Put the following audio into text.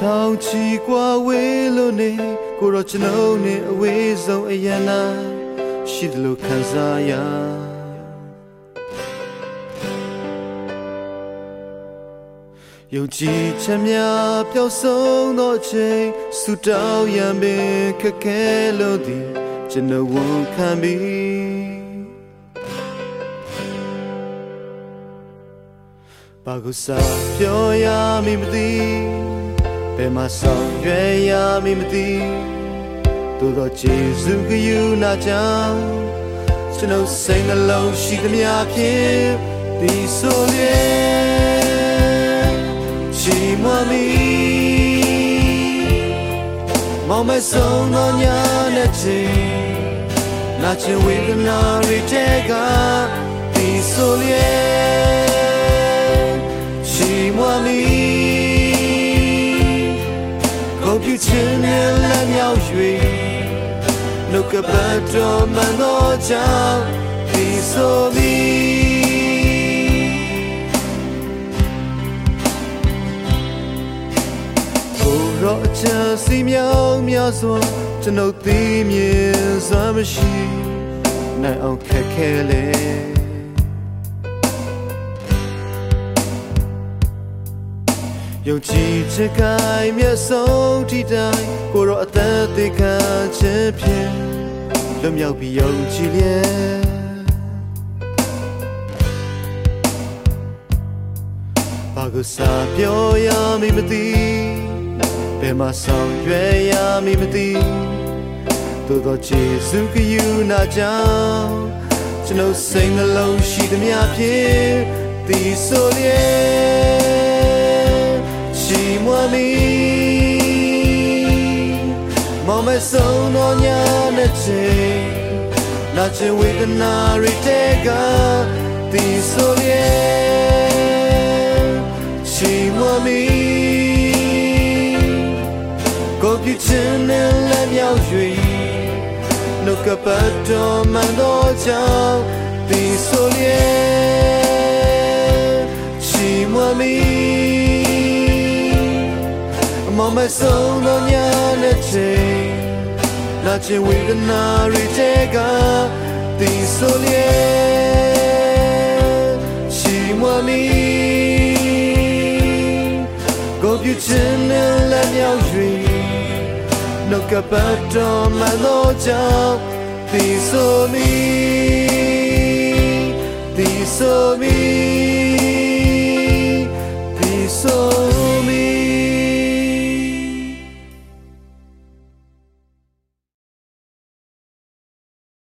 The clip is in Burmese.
ထောင်ချီกว่าဝေးလို့နေကိုတော့ကျွန်ုပ်နဲ့အဝေးဆုံးအရနာရှိတယ်လို့ခံစားရယုံကြည်ချက်များပျောက်ဆုံးသောအချိန်ဆူတောင်းရံပင်ခက်ခဲလို့သည်ကျွန်တော်ဝန်ခံပြီးဘာကိုစားပြောရမည်မသိ ဘယ်မှာဆောင်ရွယ်ရမည်မသိသို့သောကျေးဇူးကယူနာကြောင့်ကျွန်တော်စိတ်နှလုံးရှိသမျှဖြင့်ဒီဆိုရင်ချီးမွမ်းမည်မောင်မဆုံးသောညနဲ့ချင်းနာချင်ဝေဒနာတွေတဲကဒီဆိုရင်ချီးမွမ်းမည် ချင်တဲ့လက်မြောက်၍နှုတ်ကပတ်တော်မှန်သောကြောင့်ဒီဆိုမည်ကိုရောအချမ်းစီမြောင်များစွာကျွန်ုပ်သိမြင်စွမ်းမရှိနိုင်အောင်ခက်ခဲလေ ယုံကြည်ချက်ကိုင်မျက်ဆုံးထိတိုင်းကိုရောအသက်သေးခံခြင်းဖြင့်လွတ်မြောက်ပြီးယုံကြည်လျက်ဘာကိုစားပြောရမည်မသိဘယ်မှာဆောင်ရွယ်ရမည်မသိသို့သောခြေစုကယူနာကြောင့်ကျွန်ုပ်စိတ်နှလုံးရှိသမျှဖြင့်ဒီဆိုလျက်ချီး မွမ်းမည်မောင်မဆုံးသောညနဲ့ချင်းနာချင်ဝေဒနာတွေတဲကဒီဆိုလျက်ချီးမွမ်းမည်ကိုပြချင်တဲ့လက် ဆုံးသောညနဲ့ချင်းနာချင်ဝေဒနာတွေတဲကဒီဆိုလျက်ချီးမွမ်းမည်ကိုပြချင်တဲ့လက်မြောက်၍နှုတ်ကပတ်တော်မှန်သောကြောင့်ဒီဆိုမီဒီဆိုမီ